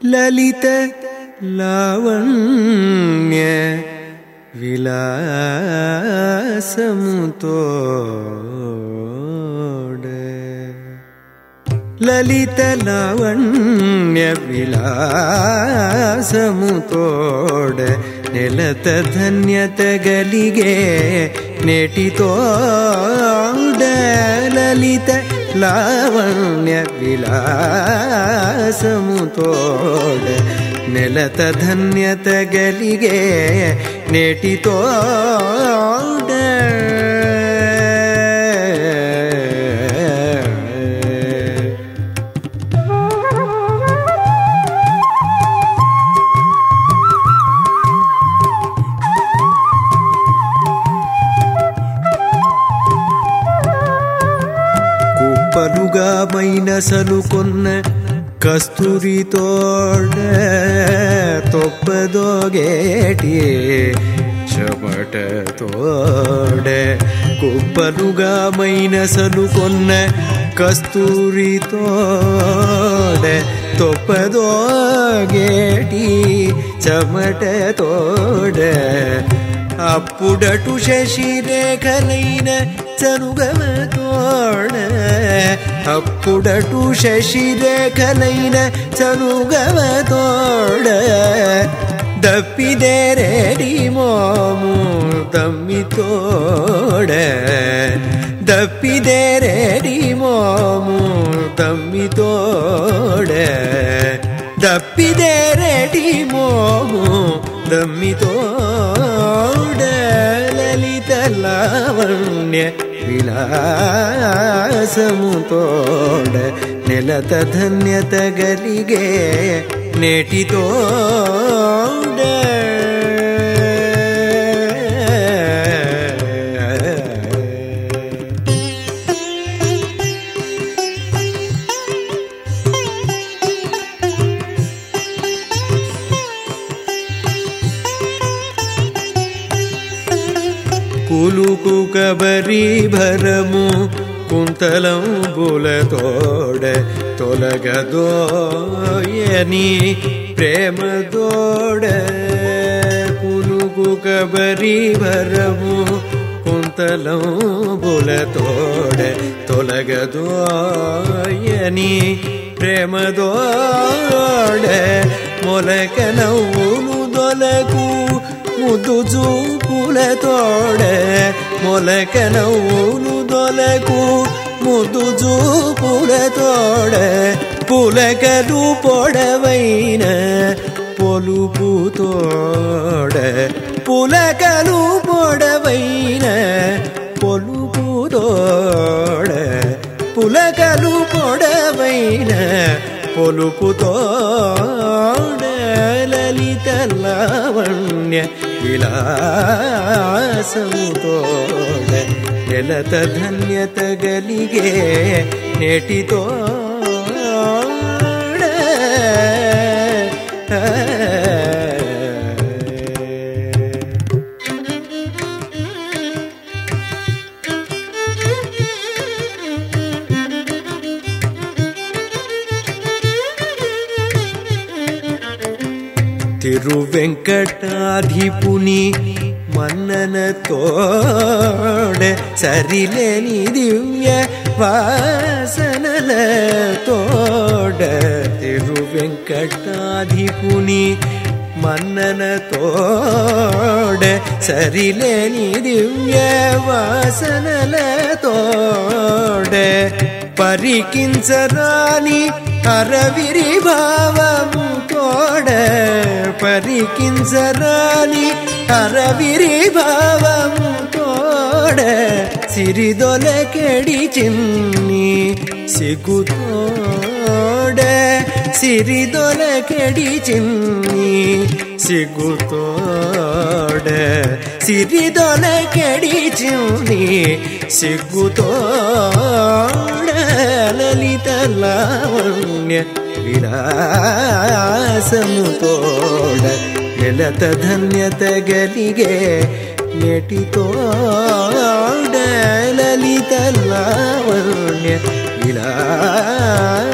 ಲಲಿತ ಲಾವಣ್ಯ ವಿಲಾಸಮುತೋಡ ಲಲಿತ ಲಾವಣ್ಯ ವಿಲಾಸಮುತೋಡ ನೆಲತ ಧನ್ಯತ ಗಲಿಗೆ ನೆಟಿ ತೋಡ ಲಲಿತ ಲಾವಣ್ಯ ವಿಲಾಸ లావణ్య విలాసముతోడ నెలత ధన్యత గలిగే నేటితో కుప్పలుగా మైనసలు కొన్న కస్తూరితోడ తొప్పదోగేటి చెమట తోడే కుప్పలుగా మైనసలు కొన్న కస్తూరి తోడే తొప్పదోగేటి చెమట తోడే. అప్పుడటు శశిరేఖలైన చనుగవతోడ అప్పుడటు శశిరేఖలైన చనుగవతోడ దప్పిదేరేడి మోము తమ్మితోడ దప్పిదేరేడి మోము తమ్మితోడ దప్పిదేరేడి మోము తమ్మితోడ ലാവണ്യ വിലാസമു തോട ನೆಲದ ಧನ್ಯತಗಲಿಗೆ ನೆಟಿತೋಡ నేటితోడ కులుకు కబరి భరము కుంతలం బులతోడ తొలగదోయని ప్రేమతోడ కులుకు కబరి భరము కుంతలం బులతోడ తొలగదోయని ప్రేమదోడ మొలక నవ్వులు దొలకు ముద్దు చూపులతోడ మొలక నవ్వులు దొలకు. ముద్దు చూపులే తోడే పులకలు పొడవైన పొలుపు తోడే. పులకలు పొడవైన పొలుపు తోడే. పులకలు పొడవైన పొలుపు తోడే. ಲಲಿತ ಲಾವಣ್ಯ ವಿಲಾಸಂತೋಡ ನೆಲತ ನೆಟಿತೋ ನೆಟಿತೋಡ ತಿರುವೆಂಕಟಾಧಿಪುನಿ ಮನ್ನನ ತೋಡೆ ಸರಿಲೆ ನೀ ದಿವ್ಯ ವಾಸನಲ ತೋಡ ತಿರುವೆಂಕಟಾಧಿಪುನಿ ಮನ್ನನ ತೋಡ ಸರಿಲೆ ನೀ ದಿವ್ಯ ವಾಸನಲ ತೋಡ ಪರಿಕಿಂಚರಾಣಿ ಹರವಿರಿ ಭಾವಮು ತೋ పరికించరాని అరవిరి భావము తోడ సిరిదొలకెడి చిన్ని సిగుతోడ సిరిదొలకెడి చిన్ని సిగుతోడ సిరిదొలకెడి చిన్ని సిగ్గుతోడ లలిత లావణ్య విలాసముతోడ నెలత ధన్యత గలిగే నెటితోడ లలిత లావణ్య విలాసము